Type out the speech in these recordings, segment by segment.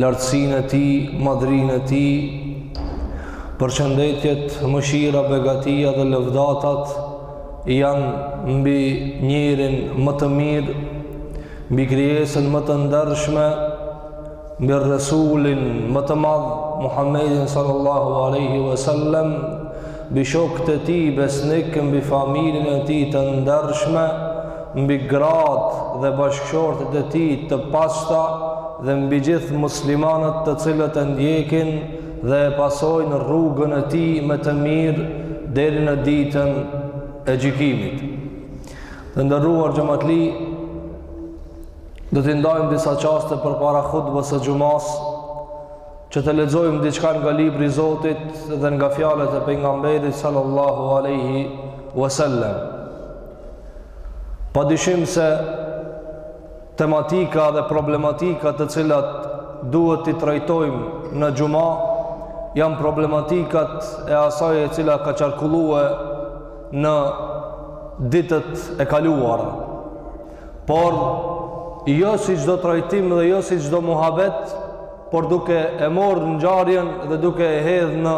Lartësinë e Tij, madhrinë e Tij, përshëndetjet, mëshira, begatia dhe lëvdatat janë mbi njeriun më të mirë, mbi krijesën më të ndershme, mbi Resulin më të madh, Muhammedin sallallahu alejhi ue selem, mbi shokët e tij besnikë, mbi familjen e tij të ndershme, mbi gratë dhe bashkëshortet e tij të pastra dhe mbi gjithë muslimanët të cilët e ndjekin dhe e pasojnë rrugën e tij me të mirë deri në ditën e gjykimit. Të nderuar xhamatli, do t'i ndajmë disa çaste përpara hutbës së xumasë Që të lexojmë diçka nga libri i Zotit dhe nga fjalët e pejgamberit sallallahu alejhi ue selem. Pa dyshim se tematika dhe problematika të cilat duhet t'i trajtojmë në xhuma janë problematikat e asaj e cila ka qarkullue në ditët e kaluara. por jo si çdo trajtim dhe jo si çdo muhabet, por duke e marrë ngjarjen dhe duke e hedhë në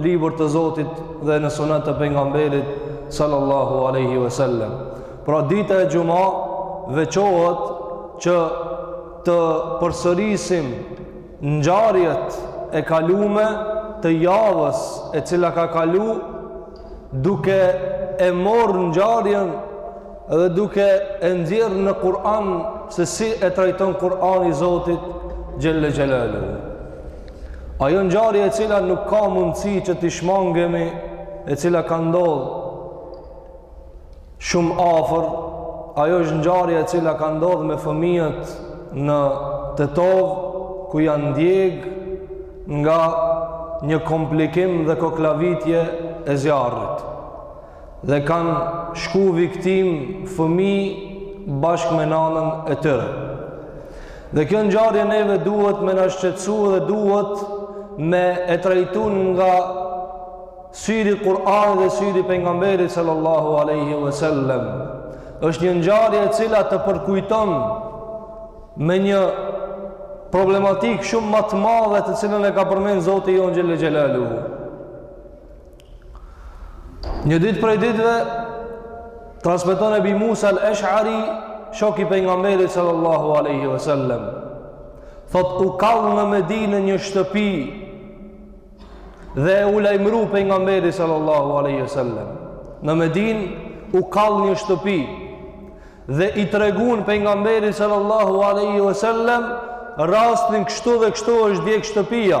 libër të Zotit dhe në sunet të pejgamberit sallallahu alejhi ue selem. Pra dita e xhuma veçohet që të përsërisim ngjarjet e kalume të javës e cila ka kalu duke e marrë ngjarjen Dhe duke e nxjerrë në Kur'an se si e trajton Kur'ani i Zotit xhelle xhelaluhu. Ajo ngjarje e cila nuk ka mundësi që t'i shmangemi, e cila ka ndodh shumë afër, ajo është ngjarja e cila ka ndodh me fëmijët në Tetovë, ku janë djeg nga një komplikim dhe koklavitje e zjarrit. dhe kanë shku viktimë fëmijë bashkë me nanën e tyre. Dhe kjo ngjarje neve duhet me na shqetësu dhe duhet me e trajtu nga syri i Kur'anit dhe syri i pejgamberit sallallahu alejhi ue selem. është një ngjarje e cila të përkujton me një problematikë shumë ma të madhe të cilën e ka përmend Zoti jonë xhelle xhelaluhu. Një ditë prej ditëve transmeton Ebi Musa al-Ash'ari, shok i pejgamberit sallallahu alaihi wasallam. Thotë u kall në Medinë një shtëpi dhe u lajmëru pejgamberi sallallahu alaihi wasallam. Në Medinë u kall një shtëpi dhe i treguan pejgamberit sallallahu alaihi wasallam rastin kështu dhe kështu është djeg shtëpia.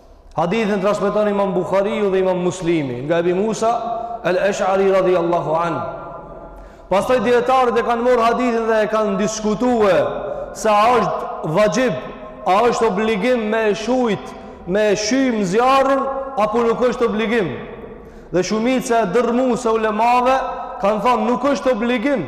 Hadithin transmeton Imam Buhariu dhe Imam Muslimi nga Ebi Musa al-Ash'ari radhiyallahu anh. Pastaj dietarët e kanë marrë hadithin dhe e kanë diskutuar se a është vaxhib, a është obligim me e shujt, me e shym zjarrin apo nuk është obligim. Dhe shumica dërrmuese e ulemave kanë thënë nuk është obligim.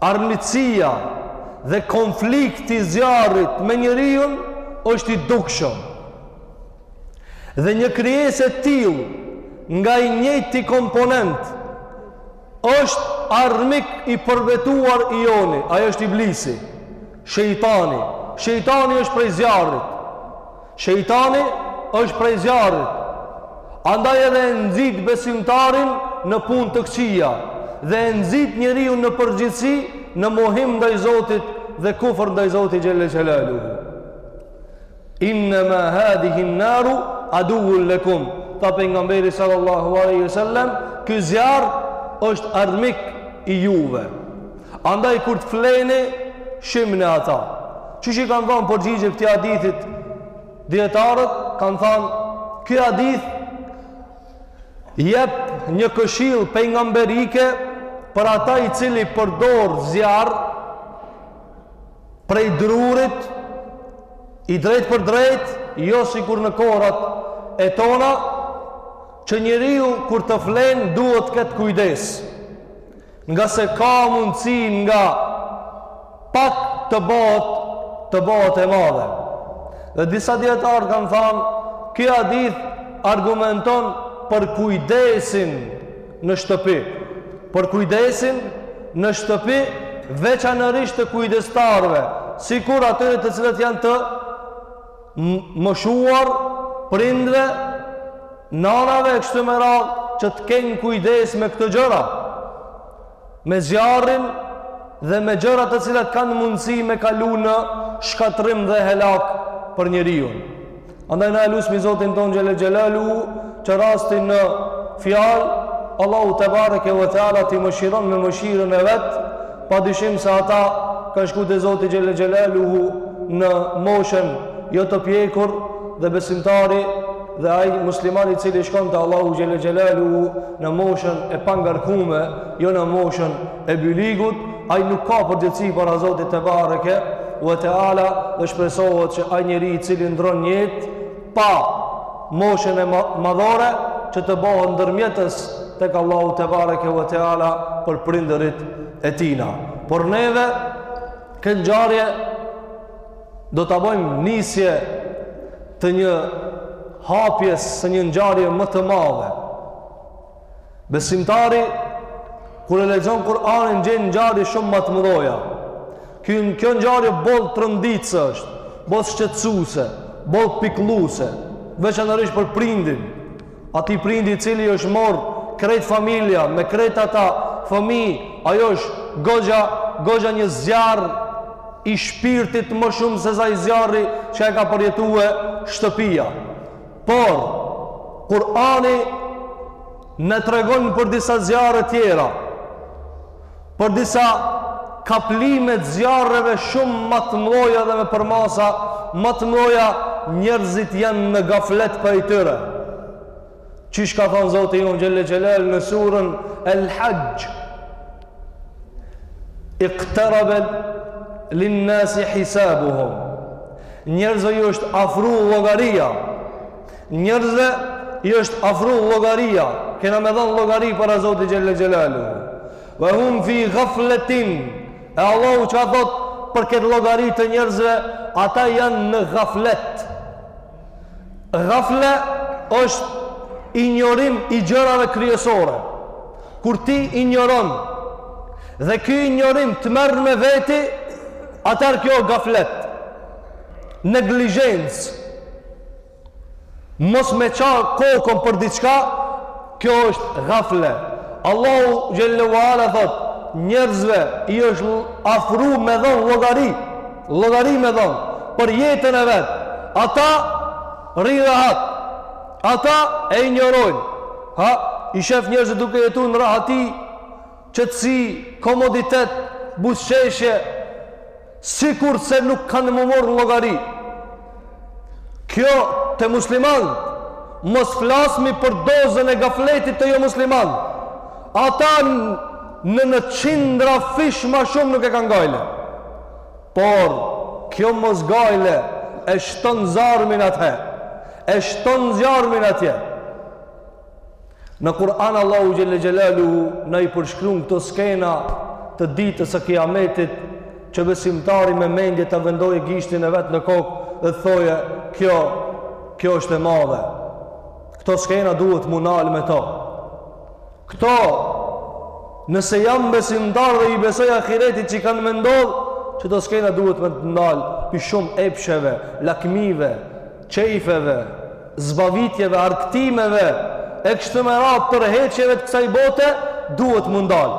Armiqësia dhe konflikti i zjarrit me njeriun është i dukshëm. Dhe një krijesë e tillë nga i njëjti komponent është armik i përbetuar i joni, ai është iblisi, shejtani. Shejtani është prej zjarrit. Shejtani është prej zjarrit, andaj edhe e nxit besimtarin në punë të këqija dhe e nxit njeriun në përgjithësi në mohim ndaj Zotit dhe kufër ndaj Zotit xhelle xhelaluhu. Inna ma hadhihi an-naru aduwwun lakum. Tha pejgamberi sallallahu alaihi wasallam, ky zjarr është armik i juve. Andaj kur të fleni, shimnie ata. Qysh i kanë dhënë përgjigje këtij hadithit dietarët kanë thënë ky hadith jep një këshillë pejgamberike për ata i cili përdor zjarr prej drurit i drejt për drejt, jo sikur në kohërat e tona që njeriu kur të flen duhet të ketë kujdes. Ngase ka mundësi nga pak të bëhet të bëhet e madhe. Dhe disa dietarë kanë thënë, ky hadith argumenton për kujdesin në shtëpi. Për kujdesin në shtëpi veçanërisht të kujdestarëve, sikur atyre të cilët janë të moshuar, prindërve, nanave e kështu me radhë që të kenë kujdes me këto gjëra, me zjarrin dhe me gjëra të cilat kanë mundësi me kalu në shkatërrim dhe helak për njeriun. Andaj na e lusmi Zotin tonë Xhelle Xhelaluhu që rastin në fjalë Allahu tebareke ve teala t'i mëshiron me mëshirën e vet Pa dyshim se ata kanë shku te Zoti xhelle xhelaluhu në moshen jo të pjekur dhe besimtari dhe ai muslimani i cili shkon te Allahu xhelle xhelaluhu në moshen e pangarkume, jo në moshen e byligut, ai nuk ka përgjegjësi para Zotit tebareke ue teala dhe shpresohet që ai njeri i cili ndron jetë, pa moshën e madhore që të bëhen ndërmjetës tek Allahu tebareke ve teala për prindërit e tina. Por neve, këtë ngjarje, do ta bëjmë nisje të një hapjes së një ngjarje më të madhe. Besimtari kur e lexon Kur'anin gjen ngjarje shumë më të mëdha. Ky kjo ngjarje boll tronditëse është, boll shqetësuese, boll pikëlluese, veçanërisht për prindin. Atij prindi i cili i është marr krejt familja me krejt ata fëmijë, ajo është goxha, goxha një zjarr i shpirtit më shumë se sa i zjarri që e ka përjetuar shtëpia. Por, Kurani na tregon për disa zjarre tjera, për disa kaplime të zjarreve shumë ma të mdhaja dhe me përmasa ma të mdhaja njerëzit janë në gaflet prej tyre. Qysh ka thonë Zoti jonë xhelle xhelal në suren El Haxh, Iqtarabal lin nas hisabuhum. Njerëzve ju është afru llogaria. Njerëzve ju është afru llogaria. Kena me dhanë llogari para Zotit xhelle xhelaluhu. Wa hum fi ghaflatin. E Allahu çka thot për këtë llogari të njerëzve, ata janë në ghaflet. Gafle është injorim i gjërave kryesore. Kur ti injoron dhe ky injorim të merr me veti, atër kjo gaflet. Neglizhencë. Mos me ça kokën për diçka, kjo është gafle. Allahu xhelle ue ala thot, njerëzve iu është afru me dhonë llogari. Llogari me dhon për jetën e vet. Ata rrin rahat. Ata e injorojnë. Ha, i shef njerëzit duke jetuar në rahati, qetësi, komoditet, buzëqeshje, sikur se nuk kanë me u marrë në llogari. Kjo te muslimanët, mos flasmi për dozën e gafletit te jomuslimanët. Ata në në qindra fish ma shumë nuk e kanë gajle. Por, kjo mosgajle e shton zjarmin atje, e shton zjarmin atje. Në Kur'an Allahu Xhelle Xhelaluhu na i përshkrun këto skena të ditës së kiametit që besimtari me mendje ta vendojë gishtin e vet në kokë dhe të thojë kjo, kjo është e madhe. Këto skena duhet m'u nal me to. Këto nëse jam besimtar dhe i besoj ahiretit që kanë me ndodh, që këto skena duhet me të ndalë prej shumë epsheve, lakmive, qejfeve, zbavitjeve, argëtimeve, e kështu me radhë tërheqjeve të kësaj bote, duhet m'u ndalë.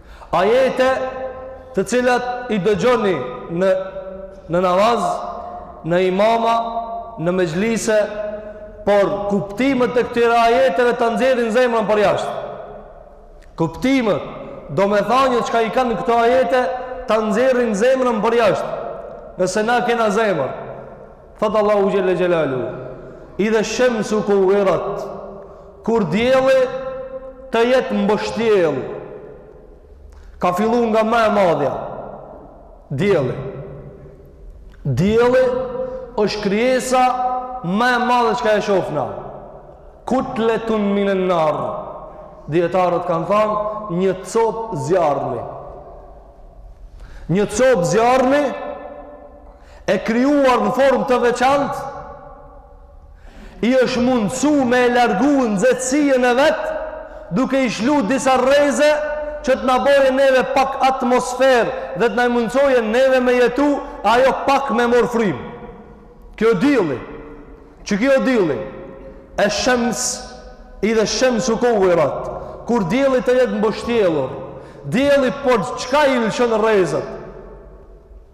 Ajete të cilat i dëgjoni në në namaz, në imama, në mexhlise, por kuptimet e këtyre ajeteve ta nxjerrin zemrën përjashtë. Kuptimet, domethanë çka i kanë këto ajete, ta nxjerrin zemrën përjashtë. Nëse na kena zemër, Thotë Allahu xhelle xhelaluhu, Idhe shemsu kuwirat, kur dielli të jetë mbështjell, ka fillu nga ma e madhja. Dielli. Dielli është krijesa më e madhe çka e shofna. Kutletun minan nar. Dijetarët kanë thanë një copë zjarrmi. Një copë zjarrmi e krijuar në formë të veçantë, i është mundësu me e largu nxehtësinë e vet, duke i lshu disa rreze që të na bajë neve pak atmosferë dhe të na mundësojë neve me jetu ajo pak me marrë frymë. Ky dielli, qiky dielli, esh-shems, idhe shemsu kuwirat, kur dielli të jetë mbështjellur, dielli për çka i lëshon rrezet,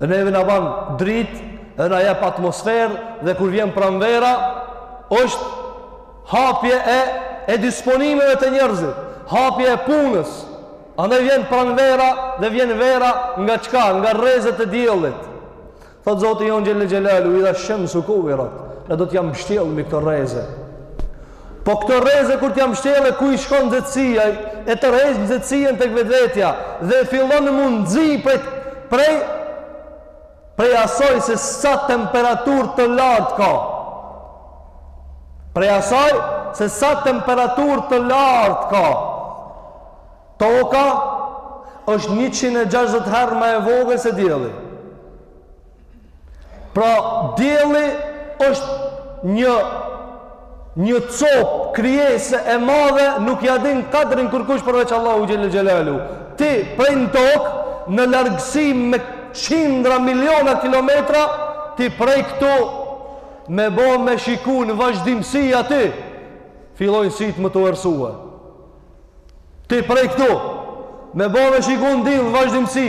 Dhe neve na ban dritë dhe na jap atmosferë dhe kur vjen pranvera është hapje e disponimeve të njerëzve, hapje e punës. Andaj vjen pranvera dhe vjen vera nga çka? Nga rrezet e diellit. Thotë Zoti jonë Xhelle Xhelaluhu, "Idha shemsu kuwirat", ne do t'ia mbështjellim këto rreze. Po këto rreze kur t'ia mbështjellë ku i shkon nxehtësia, e tërheq nxehtësinë tek vetvetja dhe fillon m'u nxi prej prej prej asaj se sa temperaturë të lartë ka. Prej asaj se sa temperaturë të lartë ka. Toka është 160 herë më e vogël se dielli. Pra, dielli është një një copë krijese e madhe, nuk ja din kadrin kërkush përveç Allahu xhelle xhelalu. Ti prej në tokë në largësi me qindra miliona kilometra, ti prej këtu me bo me shiku në vazhdimësi aty, fillojnë sytë me t'u errsu. Ti prej këtu, me bo me shiku në dill në vazhdimësi,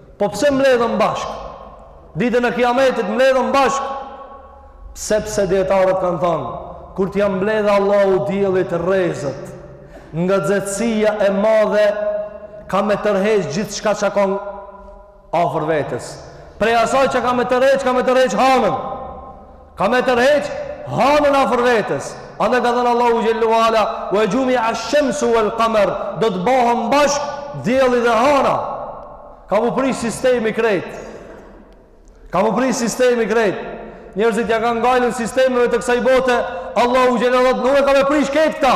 Po pse mbledhen bashkë? Ditën e Kiametit mbledhen bashkë. Sepse dijetarët kanë thënë, kur t'ia mbledhë Allahu diellit rrezet, nga nxetësia e madhe ka me tërheq gjithçka që ka afër vetes. Prej asaj që ka me tërheq, ka me tërheq hanën. Ka me tërheq hanën afër vetes. Andaj ka thënë Allahu xhellahu ala, "Wa jumi'a ash-shamsu wal-qamar", do të bëhen bashkë dielli dhe hana. Ka mu prish sistemi krejt. Ka mu prish sistemi krejt. Njerëzit ja kanë gajlen sistemeve të kësaj bote, Allahu xhelle ue ala nuk e ka me prish këtë këta.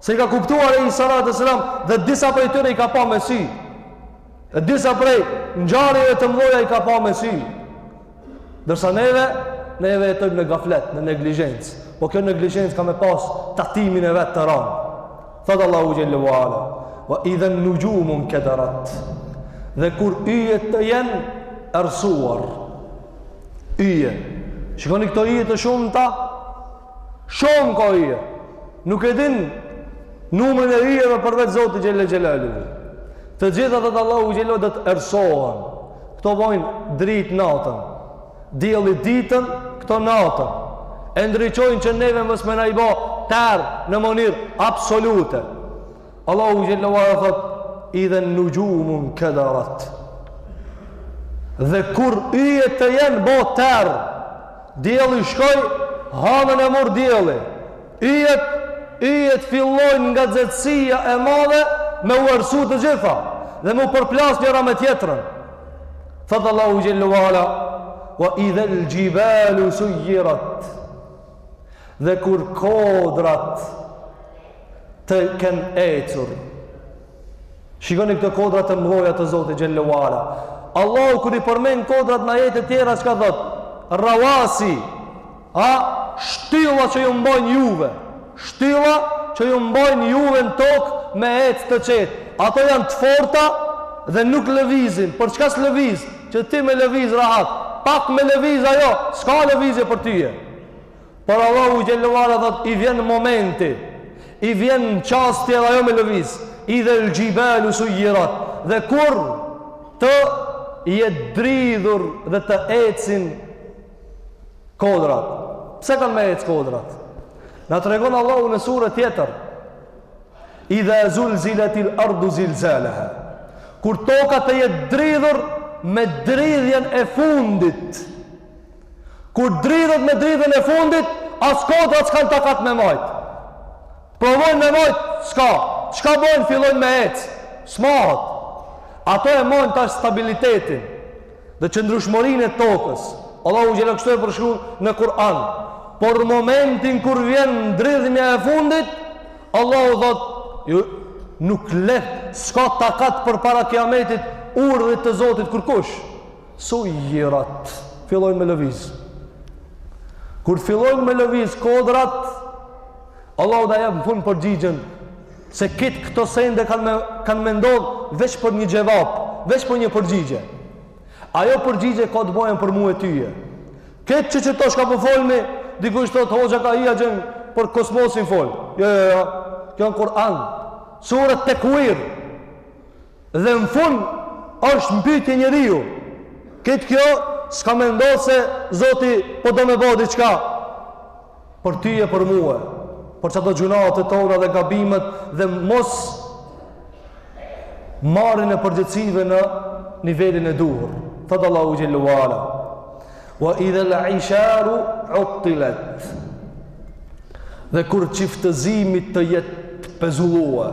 Se i ka kuptu alejhi salatu ve selam dhe disa prej tyre i ka pa me sy. E disa prej ngjarjeve të mdhoja i ka pa me sy. Ndërsa neve, neve jetojmë në gaflet, në neglizhencë. Po kjo neglizhencë ka me pas tatimin e vet të ranë. Thot Allahu xhelle wa Ala, wa idhen nuxhumu nkedarat. Dhe kur yjet të jenë errsuar, yje, shikoni këto yje të shumta, Shumë ka yje. Nuk e din numrin e yjeve përveç Zoti xhelle xhelalu. Të gjitha thot Allahu xhelalu do të errsohen. Kto bojnë dritë natën. Dielli ditën, këto natën. E ndriçojnë që neve mos me na u bo terr në mënyrë absolute. Allahu xhelle ue ala thot idha nujumun kadarat. Dhe kur yjet të jenë bo terr, dielli shkoi hanën e mor dielli. Yjet yjet fillojnë nga nxetësia e madhe me u errsu të gjitha dhe me u përplas njëra me tjetrën. Thot Allahu xhelle ue ala wa idha al-jibalu suyirat. Dhe kur kodrat të kenë ecur. Shikoni këto kodra të mëdha të Zotit xhelle ue ala. Allahu kur i përmend kodrat në ajete të tjera çka thot? Rawasi. A shtylla që ju mbajnë juve. Shtylla që ju mbajnë juve në tokë me ecë të qetë. Ato janë të forta dhe nuk lëvizin. Për çka s'lëviz? Që ti me lëviz rahat. Pak me lëviz ajo, s'ka lëvizje për tyje. Por Allahu xhelle ve ala thotë i vjen momenti, i vjen një çast edhe ajo me lëviz, idhel xhibalu sujjirat, dhe kur të jetë dridhur dhe të ecin kodrat. Pse kanë me ecë kodrat? Na tregon Allahu në surë tjetër, idha zulziletil erdu zilzaleha, kur toka të jetë dridhur me dridhjen e fundit, Kur dridhet me dridhjen e fundit, as kodrat s'kanë takat me majt. Provojnë me majt, s'ka. Çka bojnë, fillojnë me ec. S'mahet. Ato e mojnë tash stabilitetin dhe qëndrueshmërinë e tokës. Allahu xhelle kështu e përshkrun në Kur'an. Por momentin kur vjen dridhmja e fundit, Allahu thotë, ju nuk let, s'ka takat përpara kiametit, urdhrit të Zotit kurkush. Sujjirat, fillojnë me lëviz. Kur fillojnë me lëviz kodrat, Allahu na jep n'fund përgjigjen se krejt këto sende kanë me, kanë me ndodh veç për një xhevap, veç për një përgjigje. Ajo përgjigje ka të bëjë për mue e ty. Krejt qeto çka po folmi, dikush thot hoxha ka hi axhën për kosmosin fol. Jo, jo, jo. Kjo në Kur'an. Suret Tekuir. Dhe në fund është n'pyetje njeriu. Krejt kjo s'ka me ndodhë se Zoti po do me bo diçka për ty e për mue, por për do gjynahe tona dhe gabimet dhe mosmarrjen e përgjegjësive në nivelin e duhur. Thotë Allahu xhelle ve ala. Wa idhel isharu uttilet. Dhe kur çiftëzimi të jetë pezulluar,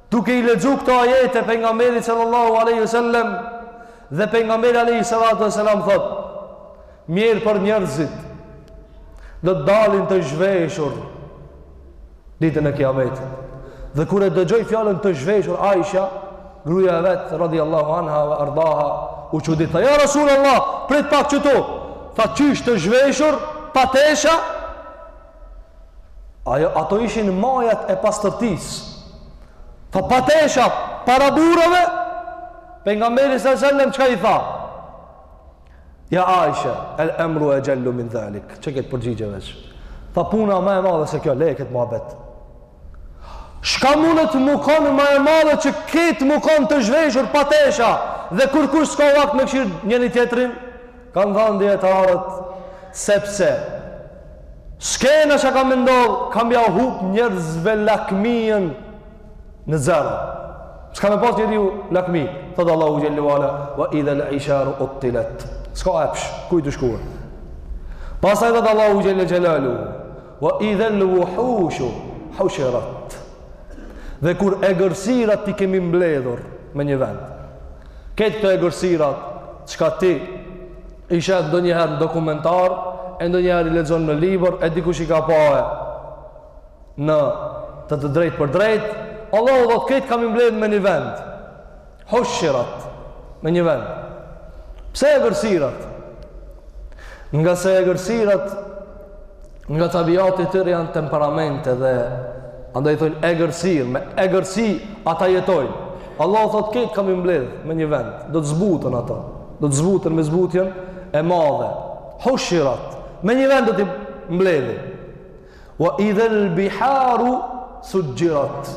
Duke i lexu këto ajete pejgamberi sallallahu alaihi wasallam dhe pejgamberi alaihi salatu wasalam thot: Mirëpo njerëzit do të dalin të zhveshur ditën e Kiametit. Dhe kur e dëgjoi fjalën të zhveshur Aisha, gruaja e vet radhiyallahu anha wa ardaha, u çudit. Tha ja Rasulullah, prit pak qetu. Tha qysh të zhveshur, pa tesha, Ajo, ato ishin majat e pastërtisë. Tha pa tesha para burrave, Pejgamberi s'sellem, çka i tha? Ja Aisha, el emru exhellu min dhalik, qe këtë përgjigje veç. Tha puna ma e madhe se kjo, lee këtë muhabet. Çka mundet mu kanë ma e madhe që kejt mu kanë të zhveshur pa tesha dhe kurkush s'ka vakt me kshyr njëri tjetrin? Kanë thanë dijetarët sepse skena çka ka me ndodhë ka me ja hup njerëzve lakmijën në zero. S'ka me pas njeriu lakmi, thotë Allahu xhel-le ue ala, wa idhel isharu uttilet. S'ka epsh, kuj të shkuar. Pastaj thotë Allahu xhel-le xhelaluhu, Wa idhal wuhushu hushirat. Dhe kur egërsirat t'i kemi mbledhur me një vend. Kejt këto egërsirat çka ti i shef ndonjëherë në dokumentar, e ndonjëherë i lexon në libër, e dikush i ka pa e në të të drejtpërdrejtë, Allahu thot kejt kam i mbledhur me një vend. Hushirat, me një vend. Pse egërsirat? Ngase egërsirat nga tabiati i tyre janë temperamente dhe andaj i thonë egërsirë, me egërsi ata jetojnë. Allah thot kejt kam i mbledh me një vend, do të zbuten ato, do të zbuten me zbutjen e madhe. Hushirat, me një vend do t'i mbledhë. Wa idhal biharu sujjirat.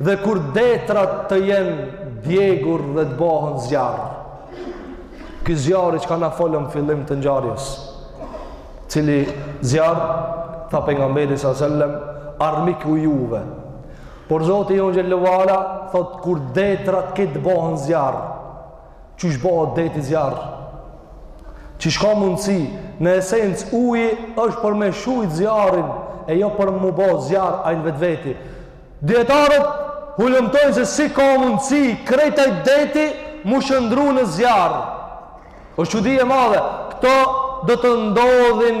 Dhe kur detrat të jenë djegur dhe të bëhen zjarr. Ky zjarri çka na folëm fillim të ngjarjes. Cili zjarr tha pejgamberi sa selem armiku juve. Por Zoti jonë xhel-le ue ala thot kur detrat kejt bohen zjarr. Qysh bohet deti zjarr? Qysh ka mundësi? Në esencë uji është për me shujt zjarrin e jo për mu bo zjarr ai në vetveti. Dijetarët hulumtojnë se si ka mundësi krejt ai deti mu shëndru në zjarr. Osht çudi e madhe. Këto do të ndodhin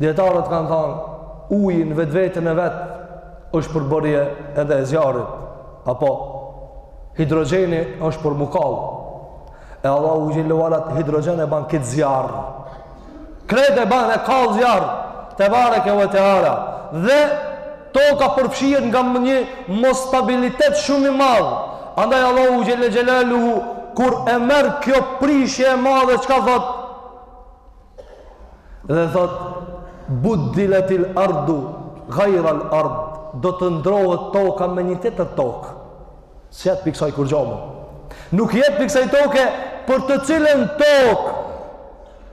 Dijetarët kanë thanë, uji n'vetveten e vet është përbërje edhe e zjarrit, apo hidrogjeni është për mu kallë. E Allahu xhel-le ue ala atë hidrogjen e ban kejt zjarr. Krejt e ban e kall zjarr, tebareke ue teala. Dhe toka përfshihet nga një mosstabilitet shumë i madh. Andaj Allahu xhel-le xhelaluhu kur e merr kjo prishje e madhe, çka thotë? Dhe thot, buddilatil ardu, gajral ard, do të ndrohet toka me një tjetër tokë. S'jet pi ksaj kurgjo më. Nuk jet pi ksaj toke për të cilën tokë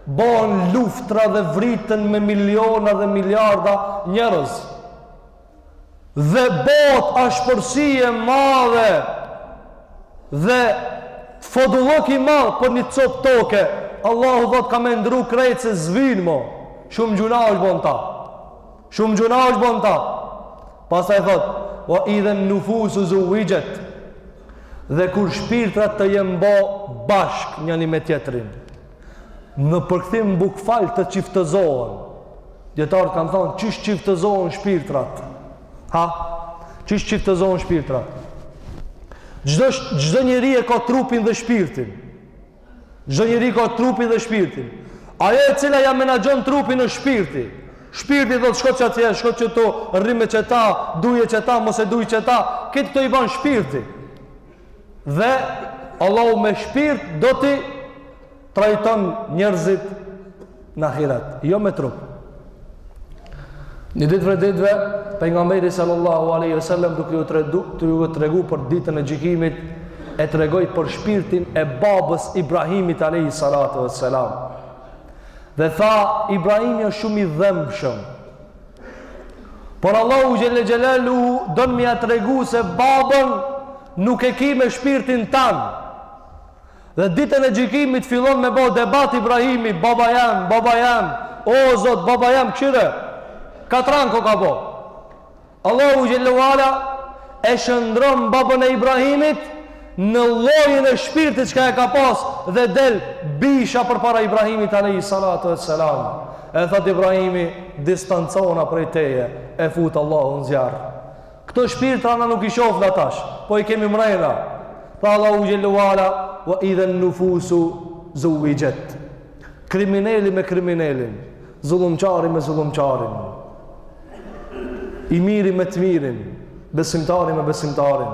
bahen luftra dhe vriten me miliona dhe miliarda njerëz. dhe bot ashpërsi e madhe dhe fodullëk i madh për një copë toke Allahu thotë ka me ndrru krejt se s'vyn mo shumë gjynah është bo n'ta shumë gjynah është bo n'ta pastaj thotë ue idhen nufusu zuvixhet dhe kur shpirtrat të jenë bo bashkë njëni me tjetrin Në përkthim bukval të çiftëzohen. Dijetarët kanë thonë qysh çiftëzohen shpirtrat. Ha? Qysh çiftëzohen shpirtrat. Çdo çdo njeri e ka trupin dhe shpirtin. Çdo njeri ka trupin dhe shpirtin. Ajo e cila ja menaxhon trupin është shpirti. Shpirti thotë shko qatje, shko qëtu, rri me qeta, duje qeta, mos e duj qeta, krejt këto i ban shpirti. dhe Allahu me shpirt do t'i trajton njerëzit në ahiret, jo me trup. Një ditë prej ditëve, Pejgamberi sallallahu alejhi ve sellem duke ju të ju tregu për ditën e gjykimit, e tregoi për shpirtin e babës Ibrahimit alejhi salatu ve selam. Dhe tha, Ibrahimi është shumë i dhembshëm, Por Allahu Xhel-le Xhelalu don me ia tregu se babën nuk e ki me shpirtin tand. Dhe ditën e gjykimit fillon me bo debat Ibrahimi, baba jem, baba jem, o Zot, baba jem, kqyre. Katran ko ka bo. Allahu Xhel-le ve Ala e shndërron babën e Ibrahimit në llojin e shpirtit çka e ka pas dhe del bisha përpara Ibrahimit Alejhi Salatu ve Selam e thotë Ibrahimi distancona prej teje e fut Allahu në zjarr këto shpirtra na nuk i shofim tash po i kemi mrejna tha Allahu Xhel-le ve Ala ve idhen nufusu zuvixhet krimineli me kriminelin zullumqari me zullumqarin i miri me të mirin besimtari me besimtarin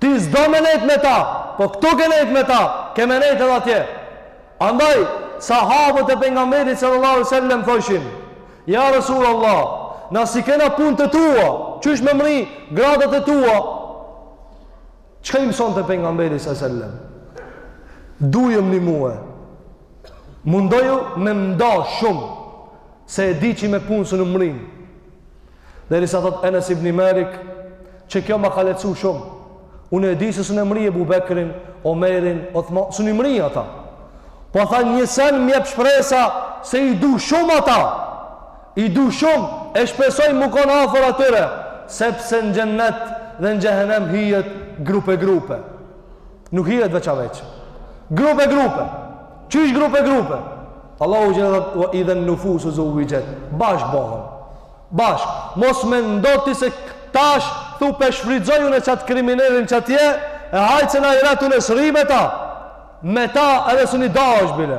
Ti s'do me nejtë me ta, po këtu ke nejtë me ta, ke me nejtë edhe atje. Andaj, sahabët e Pejgamberit sallallahu alaihi wasallam thojshin, Ja Resul Allah, na s'i kena punët e tua, qysh me mrri gradat e tua, çka i mësonte Pejgamberi sallallahu alaihi wasallam? Dujëmni mue, mundohu me m'da shumë, se e di që me punë sun e mrrini, Derisa thotë Enes ibn Malik, që kjo ma ka lehtësu shumë. Unë e di se sun e mrri Ebu Bekrin, Omerin, Othma, sun i mrri ata. Po tha një sen m'jep shpresa se i du shumë ata. I du shumë e shpresoj me konë afër atyre, sepse në xhennet dhe në xhehenem hihet grupe grupe. Nuk hihet veçaveç. Grupe grupe. Qysh grupe grupe. Allahu që thot wa idhan nufusu zuwijat. Bashkë bohen. Bashkë. Mos mendo ti se tash thu p'e shfrytëzoj unë qat kriminelin qatje e hajt se n'ahiret unë s'rri me ta. Me ta edhe s'un i dahesh bile.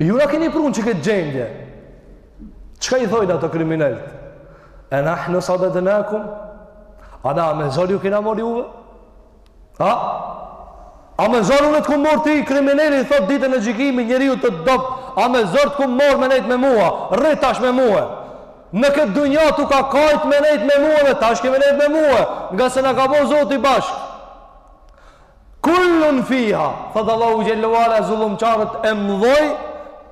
Ju na keni pru në qëkëtë gjendje. Çka i thojnë ata kriminelët? E nahnu sadednakum? A na me zor ju kena morr juve? A? A me zor unë të kom morr ti krimineli i thot ditën e gjykimit njeriut të dobët A me zor të kom morr me nejtë me mua Rri tash me mua Në këtë dunja tu ka kajt me nejtë me mua Dhe tash ke me nejtë me mua Ngase na ka bo Zoti bashkë Kullun fiha, thotë Allahu xhelle ve ala zullumqarët e mëdhoj,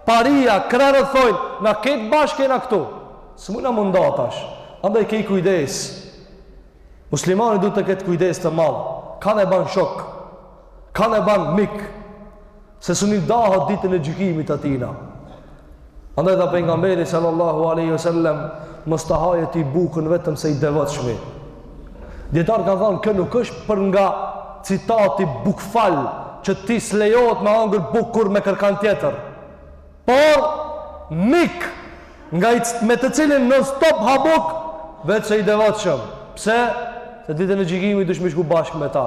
paria, krerët thonë, na krejt bashkë jena këtu. S'muna m'u nda tash. Andaj kej kujdes. Muslimani duhet të ketë kujdes të madh. Kanë e ban shok. Kanë e ban mik. Se s'un i dahet ditën e gjykimit atina. Andaj tha pengamberi sallallahu aleyhi ve sellem mos ta hajë ty bukën vetëm se i devotshmi. Dijetarët kanë thonë kjo nuk është për nga citati bukval që ti s'lejohet me hangër bukë me kërkan tjetër. Por, mik nga i me të cilin nonstop ha bukë vetëm se i devotshëm. Pse? Se ditën e gjykimit dush me shku bashkë me ta.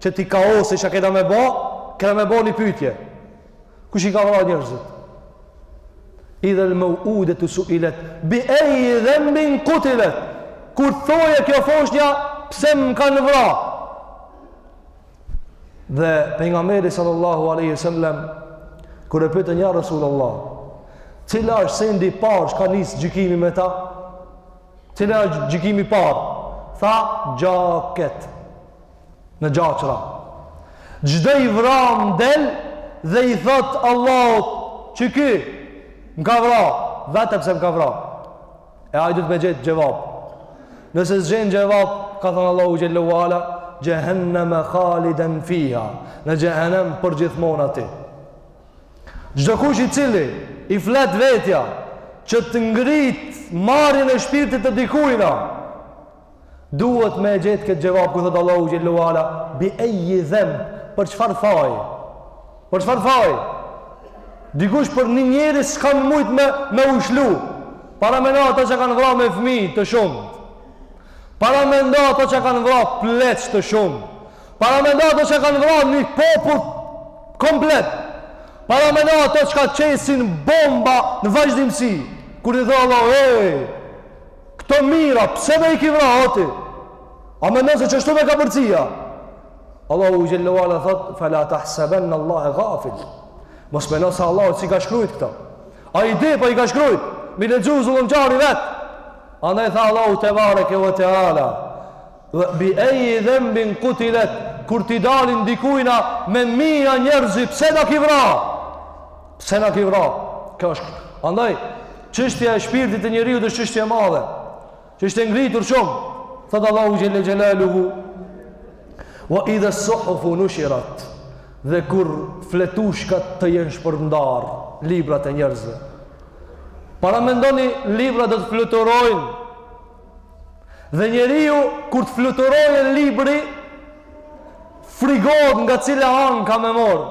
Që ti kaosi që kena me ba, kena me ba një pytje. Kush i ka vra njërzit? Idhel meuudetu suilet, bi ejji dhenbin kutilet. Kur thoje kjo foshnja, pse më kanë vra? Dhe pengamberi sallallahu aleyhi sallem, kur e pytën ja Rasulullah, cila është sendi i parë që ka nis gjykimi me ta? Cila është gjykimi i parë? Tha gjaqet. në gjaqra çdo i vran del dhe i thot Allahut qiky më ka vra vete pse më ka vra e ai duhet me gjetë xhevap nëse s'gjen xhevap ka thënë Allahu xhelle ve ala xhehenneme khaliden fiha në xhehenem përgjithmonë ati çdokush i cili i flet vetja që të ngrit marrjen e shpirtit të dikujna Duhet me e gjetë këtë xhevap, kur thotë Allahu Xhelle ve Ala, bi ejji dhenb, për çfarë faj? Për çfarë faj? Dikush për një njeri s'ka mujt me, me u shlu. Paramendo ata që kanë vra me fmi të shumë. Paramendo ata që kanë vra pleq të shumë. Paramendo ata që kanë vra një popull komplet. Paramendo ata çka qesin bomba në vazhdimësi. Kur t'i thotë Allahu, ej, Këto mira, pse me i ki vra o ti? A mendon se qështu me kapërcy? Allahu xhelle ve ala thot, fela tahsebenne Allahe gafil. Mos mendo se Allahu s'i ka shkrujt këto. Ai di, po po i ka shkrujt. M'i lexu zullumqari vetë. Andaj tha Allahu tebareke ve teala. Wa bi ayyi dhanbin qutilat kur t'i dalin dikujna me mija njerëzi pse na ki vra pse na ki vra kjo është andaj çështja e shpirtit të njeriu është çështje e madhe çështje e ngritur shumë thot Allahu xhelle xhelaluhu wa idha suhufu nushirat dhe kur fletushkat të jenë shpërndar librat e njerëzve paramendoni librat do të fluturojnë Dhe njeriu kur të fluturojë libri, frigohet nga cila anë ka me marrë.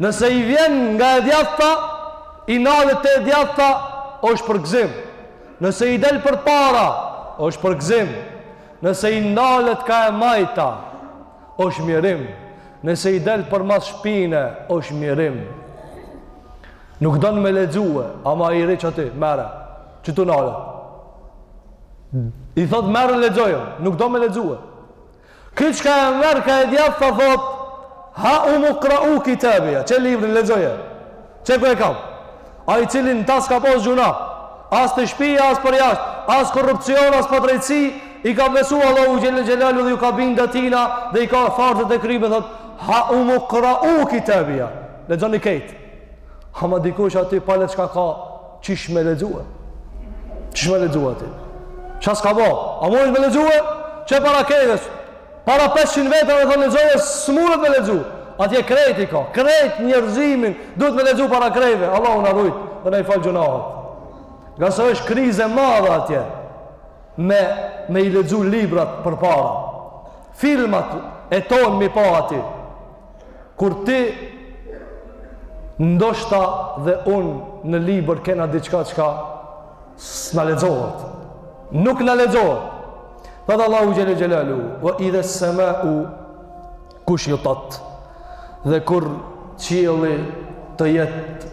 Nëse i vjen nga e djathta, i nalet te e djathta, është përgzim. Nëse i del përpara, është përgzim. Nëse i nalet ka e majta, është mjerim. Nëse i del përmas shpine, është mjerim. Nuk don me lexue, ama i rri qaty, merre. Qe t'u nal. I thot merre lexoje, nuk do me lexue. Ky çka e merr ka e djathta thot haumu krau kitabije, qe librin lexoje. Qe ku e kam? Ai i cili në ta s'ka pas gjynah, as te shtëpia, as përjashtë, as korrupsion, as padrejtësi, i ka besu Allahut xhelle xhelaluhu dhe ju ka bind atina dhe i ka farzet e kryme thot haumu krau kitabije. Lexoni krejt. Ama dikush aty pale çka ka Qysh me lexue Qysh me lexue aty Çka s'ka bo A mund me lexue Qe para krejve Para 500 veta e tha lexoje S'mundet me lexue Atje krejt i ka Krejt njerëzimin Duhet me lexue para krejve Allahu na rujt Dhe na i faltë gjynahet Ngase është krizë e madhe atje Me, me i lexue librat përpara Filmat e tonë m'i pa aty Kur ti ndoshta dhe unë në libër kena diçka çka s'na lexohet. Nuk na lexohet. Thotë Allahu xhelle xhelaluhu, wa idhe semau kushitat, dhe kur qielli të jetë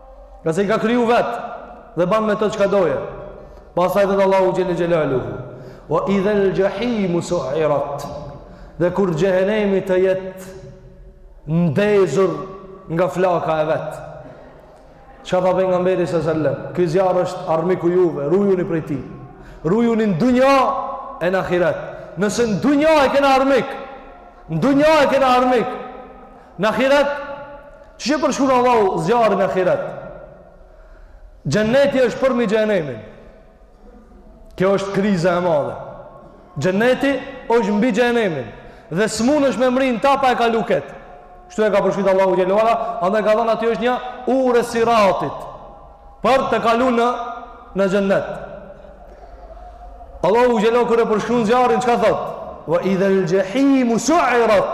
Ngase i ka kriju vetë dhe ban me to çka doje. Pastaj thotë Allahu xhelle xhelaluhu. Wa idhel xhahimu su'irat. Dhe kur xhehenemi të jetë ndezur nga flaka e vet. Çka tha pejgamberi së sellem? Ky zjarr është armiku juve, rujuni prej tij. Rujuni në dunja e në ahiret. Nëse në dunja e kena armik, në dunja e kena armik, Në ahiret, qysh e përshkrun Allahu zjarrin në ahiret? Xheneti është përmi xhehenemin. Kjo është kriza e madhe. Xheneti është mbi xhehenemin dhe s'mundesh me mrri n'ta pa e kalu kët. Kështu e ka përshkruar Allahu xhele ue ala, andaj ka thënë aty është një urë e siratit. Për të kalu në, në xhenet. Allahu xhele ue ala kur e përshkrun zjarrin, çka thot? Ve idhel xhehimu su'iret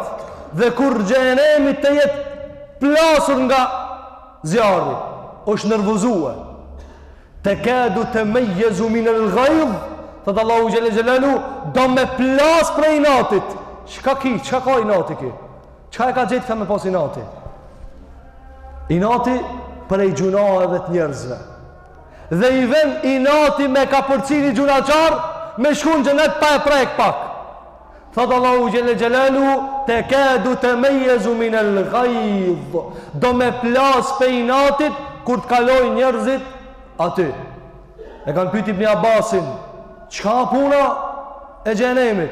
dhe kur xhehenemi të jetë plasur nga zjarri, është nervozu. Tekadu temejjezu minel gajdh, thot Allahu xhele xhelaluhu, do me plas prej inatit. Çka ki, çka ka inati ki? Çka e ka gjet kta me pas inati? Inati prej gjynaheve të njerëzve. Dhe i vjen inati me kapërcy ni gjynahqar, me shku në xhenet pa e prek pak. Thotë Allahu xhele xhelaluhu, tekadu temejjezu minel gajdh, do me plas prej inatit, kur të kalojnë njerëzit, aty. E kanë pyt Ibni Abasin, çka puna e xhehenemit?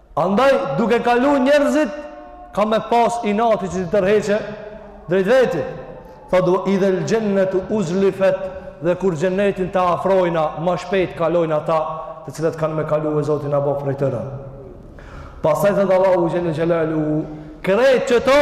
Andaj, duke kalu njerëzit, ka me pas inati që t'i tërheqë drejt veti. Thot, ve idhel xhennetu uzlifet dhe kur xhenetin ta afrojna, ma shpejt kalojnë ata të cilët kanë me kalu e Zoti na boft prej tyre. Pasaj thot, Allahu xhele xhelaluhu, krejt qeto,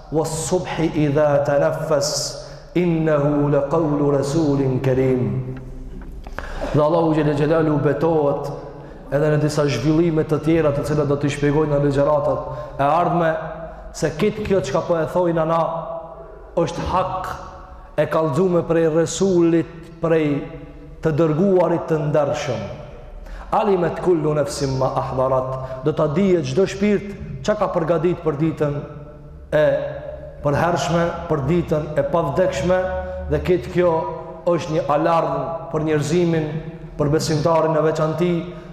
Wassubhi idha tanaffas innahu laqawlu rasulin karim. Dhe Allahu xhele xhelaluhu betohet edhe në disa zhvillime të tjera të cilat do t'i shpjegojnë në ligjëratat e ardhme se këtë kjo çka po e thojmë na është hak e kallxume prej resulit prej të dërguarit të ndershëm Alimet kullu nefsin ma ahdarat do ta dijë çdo shpirt ça ka përgadit për ditën e përhershme për ditën e pavdekshme dhe këtë kjo është një alarm për njerëzimin për besimtarin në veçanti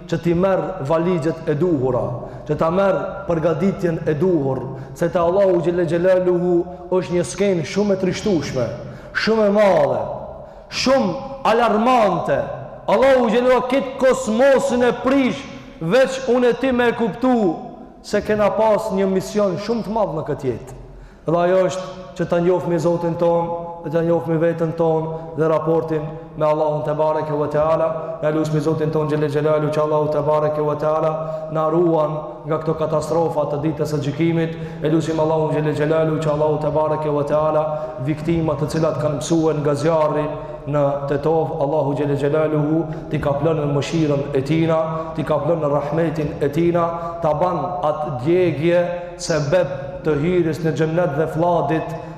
që t'i merr valixhet e duhura që ta merr përgaditjen e duhur se te Allahu xhele xhelaluhu është një skenë shumë e trishtueshme shumë e madhe Shumë alarmante Allahu xhele ue ala kët kosmosin e prish veç unë e ti me e kuptu se kena pas një mision shumë të madh në këtë jetë dhe ajo është që ta njofmi Zotin tonë dhe ta njofmi veten tonë dhe raportin me Allahun tebareke ve teala na lusmi Zotin tonë xhele xhelaluhu që Allahu tebareke ve teala na ruan nga këto katastrofa të ditës së gjykimit e lusim Allahun xhelel xhelalu që Allahu te bareke ve teala viktimat të cilat kanë pësuar nga zjarri në Tetov Allahu xhelel xhelalu ti ka mblu në mëshirën e tina ti ka mblu në rahmetin e tina ta ban atë djegie sebeb të hyrjes në xhennet dhe fladit